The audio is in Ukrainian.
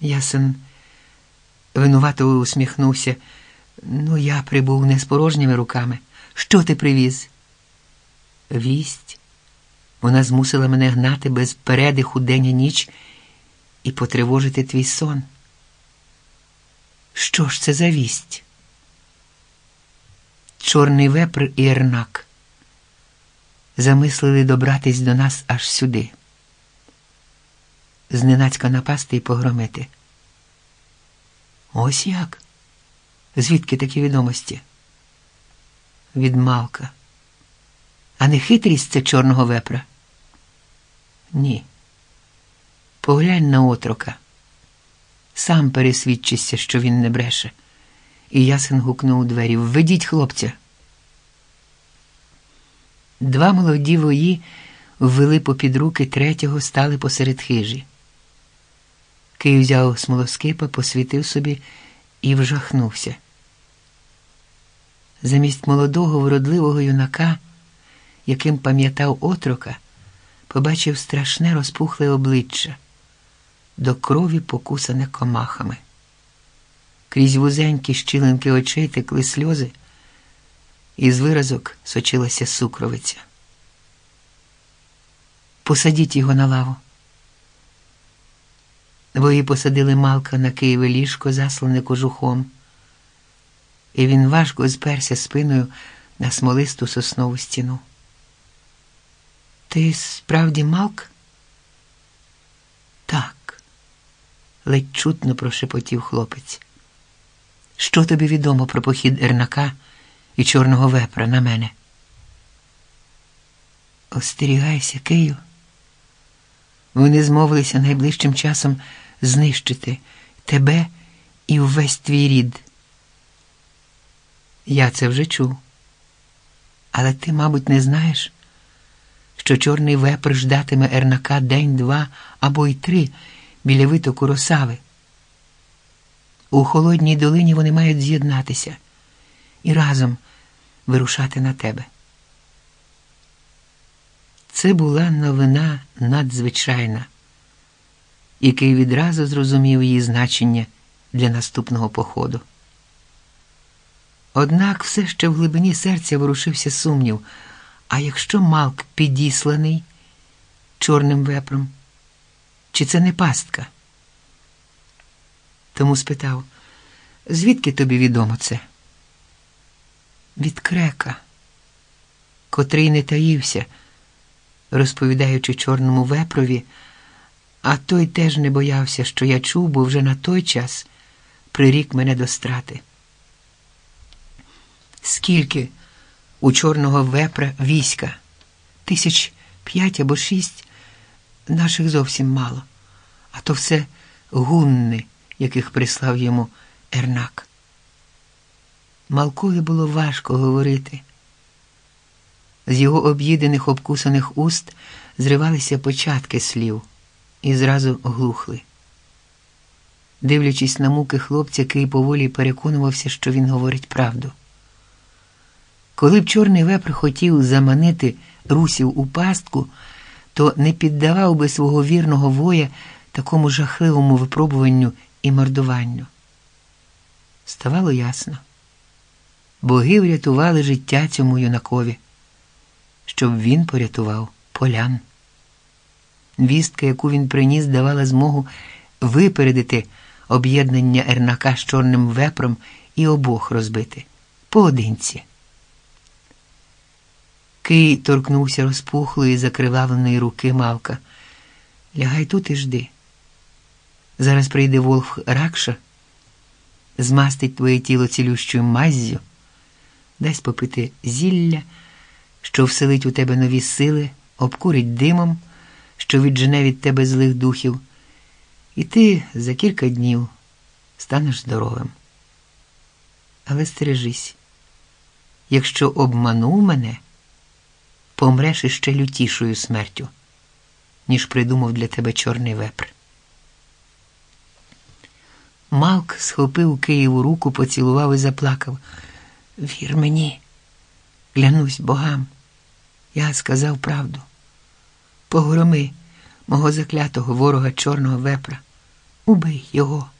Ясен винувато усміхнувся. Ну, я прибув не з порожніми руками. Що ти привіз? Вість. Вона змусила мене гнати без передиху день і ніч і потривожити твій сон. Що ж це за вість? Чорний вепр і ернак замислили добратись до нас аж сюди. Зненацька напасти і погромити. Ось як? Звідки такі відомості? Від Малка. А не хитрість це чорного вепра? Ні. Поглянь на отрока. Сам пересвідчися, що він не бреше. І ясен гукнув у двері Введіть хлопця. Два молоді вої ввели попід руки третього, стали посеред хижі. Кий взяв смолоскипа, посвітив собі і вжахнувся. Замість молодого вродливого юнака, яким пам'ятав отрока, побачив страшне розпухле обличчя, до крові покусане комахами. Крізь вузенькі щілинки очей текли сльози, і з виразок сочилася сукровиця. Посадіть його на лаву. Вої посадили Малка на Києве ліжко, заслане кожухом, і він важко зперся спиною на смолисту соснову стіну. Ти справді Малк? Так, ледь чутно прошепотів хлопець. Що тобі відомо про похід Ернака і чорного вепра на мене? Остерігайся, Кию. Вони змовилися найближчим часом знищити тебе і увесь твій рід. Я це вже чув. Але ти, мабуть, не знаєш, що чорний вепр ждатиме Ернака день, два або й три біля витоку росави. У холодній долині вони мають з'єднатися і разом вирушати на тебе. Це була новина надзвичайна, який відразу зрозумів її значення для наступного походу. Однак все ще в глибині серця ворушився сумнів, а якщо Малк підісланий чорним вепром, чи це не пастка? Тому спитав, звідки тобі відомо це? Від крека, котрий не таївся розповідаючи чорному вепрові, а той теж не боявся, що я чув, бо вже на той час прирік мене до страти. Скільки у чорного вепра війська? Тисяч п'ять або шість наших зовсім мало, а то все гунни, яких прислав йому Ернак. Малкові було важко говорити. З його об'їдених обкусаних уст зривалися початки слів і зразу глухли. Дивлячись на муки хлопця, який поволі переконувався, що він говорить правду. Коли б Чорний вепр хотів заманити русів у пастку, то не піддавав би свого вірного воя такому жахливому випробуванню і мордуванню. Ставало ясно. Боги врятували життя цьому юнакові щоб він порятував полян. Вістка, яку він приніс, давала змогу випередити об'єднання Ернака з чорним вепром і обох розбити поодинці. Кий торкнувся розпухлої, закривавленої руки Малка. Лягай тут і жди. Зараз прийде Волх Ракша, змастить твоє тіло цілющою маззю, дасть попити зілля що вселить у тебе нові сили, обкурить димом, що віджене від тебе злих духів, і ти за кілька днів станеш здоровим. Але стережись, якщо обманув мене, помреш іще лютішою смертю, ніж придумав для тебе чорний вепр. Малк схопив Києву руку, поцілував і заплакав. Вір мені, клянусь богам. Я сказав правду. Погроми мого заклятого ворога чорного вепра, Убий його.